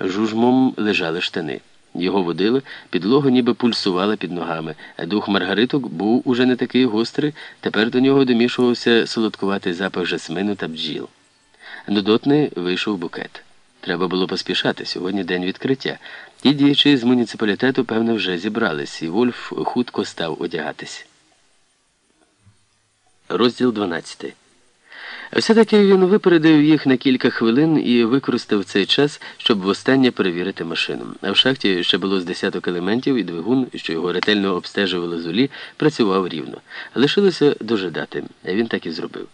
жужмом лежали штани. Його водили, підлога ніби пульсувала під ногами, дух маргариток був уже не такий гострий, тепер до нього домішувався солодкуватий запах жасмину та бджіл. Нудотний вийшов букет. Треба було поспішати. Сьогодні день відкриття. Ті діячі з муніципалітету, певно, вже зібрались, і Вольф хутко став одягатись. Розділ 12 все-таки він випередив їх на кілька хвилин і використав цей час, щоб востаннє перевірити машину. А в шахті ще було з десяток елементів, і двигун, що його ретельно обстежували зулі, працював рівно. Лишилося дожидати, він так і зробив.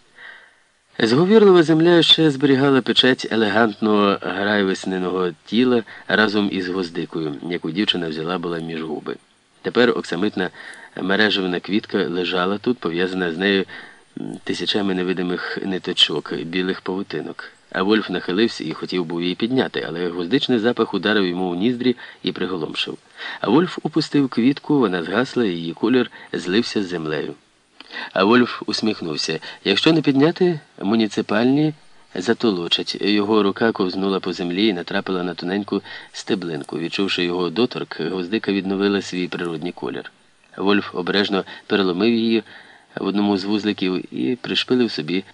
Зговірлива земля ще зберігала печать елегантного грайвесняного тіла разом із гвоздикою, яку дівчина взяла була між губи. Тепер оксамитна мережевна квітка лежала тут, пов'язана з нею тисячами невидимих ниточок, білих павутинок. А Вольф нахилився і хотів був її підняти, але гвоздичний запах ударив йому у ніздрі і приголомшив. А Вольф упустив квітку, вона згасла, і її колір злився з землею. А Вольф усміхнувся. Якщо не підняти, муніципальні затолочать. Його рука ковзнула по землі і натрапила на тоненьку стеблинку. Відчувши його доторк, гвоздика відновила свій природній колір. Вольф обережно переломив її в одному з вузликів і пришпилив собі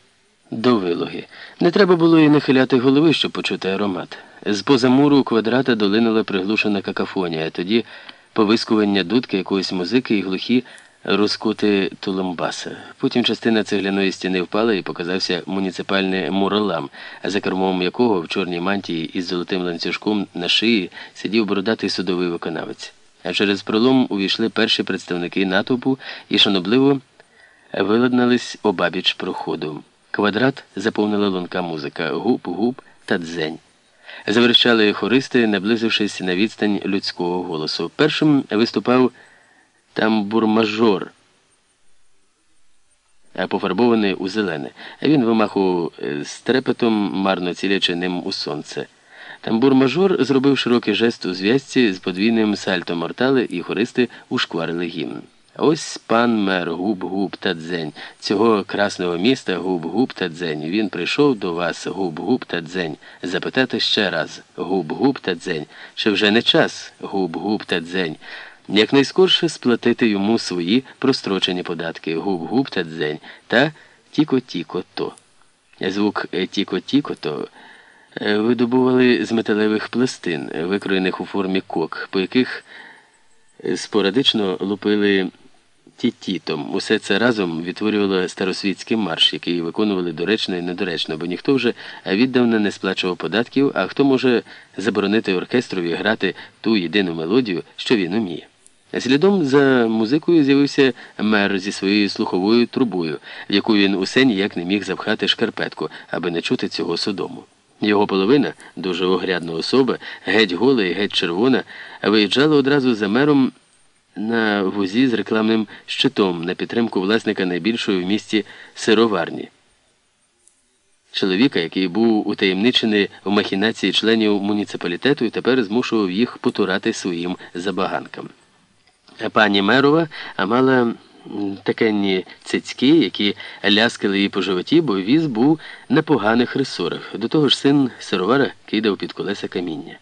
до вилоги. Не треба було і нахиляти голови, щоб почути аромат. З поза муру квадрата долинула приглушена какафонія, тоді повискування дудки якоїсь музики і глухі розкоти тулумбаса. Потім частина цегляної стіни впала і показався муніципальний муралам, за кермом якого в чорній мантії із золотим ланцюжком на шиї сидів бородатий судовий виконавець. А через пролом увійшли перші представники натовпу і шанобливо виладнались обабіч проходу. Квадрат заповнила лунка музика, губ-губ та дзень. Заверещали хористи, наблизившись на відстань людського голосу. Першим виступав тамбурмажор, пофарбований у зелене. Він вимахував з трепетом, марно цілячи ним у сонце. Тамбур-мажор зробив широкий жест у зв'язці з подвійним сальто мортале, і хористи ушкварили гімн. Ось пан мер губ-губ та дзень. Цього красного міста губ-губ та дзень. Він прийшов до вас губ-губ та дзень. Запитати ще раз губ-губ та дзень. Чи вже не час губ-губ та дзень? Якнайскорше сплатити йому свої прострочені податки губ-губ та дзень та тіко-тіко-то. Звук тіко-тіко-то видобували з металевих пластин, викроєних у формі кок, по яких спорадично лупили тітітом. Усе це разом відтворювало старосвітський марш, який виконували доречно і недоречно, бо ніхто вже віддавна не сплачував податків, а хто може заборонити оркестрові грати ту єдину мелодію, що він уміє. Слідом за музикою з'явився мер зі своєю слуховою трубою, в яку він усе ніяк не міг запхати шкарпетку, аби не чути цього судому. Його половина, дуже огрядна особа, геть гола і геть червона, виїжджала одразу за мером на вузі з рекламним щитом на підтримку власника найбільшої в місті сироварні. Чоловіка, який був утаємничений в махінації членів муніципалітету і тепер змушував їх потурати своїм забаганкам. Пані Мерова мала такенні цицьки, які ляскали її по животі, бо віз був на поганих ресорах. До того ж син сировара кидав під колеса каміння.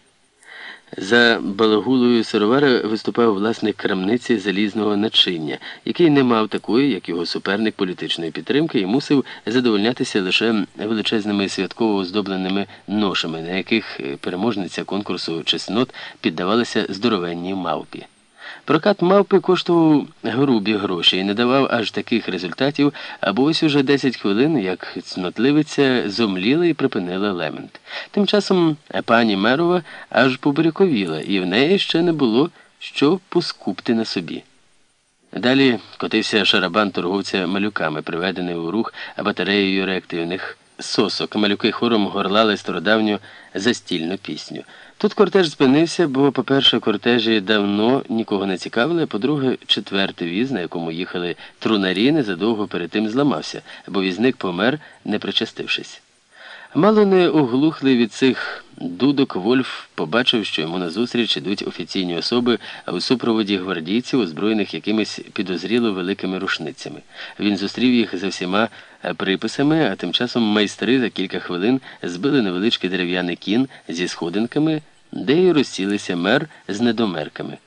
За балагулою сировара виступав власник крамниці залізного начиння, який не мав такої, як його суперник політичної підтримки, і мусив задовольнятися лише величезними святково оздобленими ношами, на яких переможниця конкурсу чеснот піддавалася здоровенній мавпі. Прокат мавпи коштував грубі гроші і не давав аж таких результатів, або ось уже 10 хвилин, як цнотливиця зомліла і припинила лемент. Тим часом пані Мерова аж побуряковіла, і в неї ще не було що поскупти на собі. Далі котився шарабан торговця малюками, приведений у рух батареєю реактивних сосок. Малюки хором горлали стародавню застільну пісню. Тут кортеж спинився, бо, по-перше, кортежі давно нікого не цікавили, а по-друге, четвертий віз, на якому їхали трунарі, незадовго перед тим зламався, бо візник помер, не причастившись. Мало не оглухли від цих дудок Вольф побачив, що йому назустріч ідуть офіційні особи, у супроводі гвардійців, озброєних якимись підозріло великими рушницями. Він зустрів їх за всіма приписами, а тим часом майстри за кілька хвилин збили невеличкий дерев'яний кін зі сходинками. де й розсілися мер з недомерками.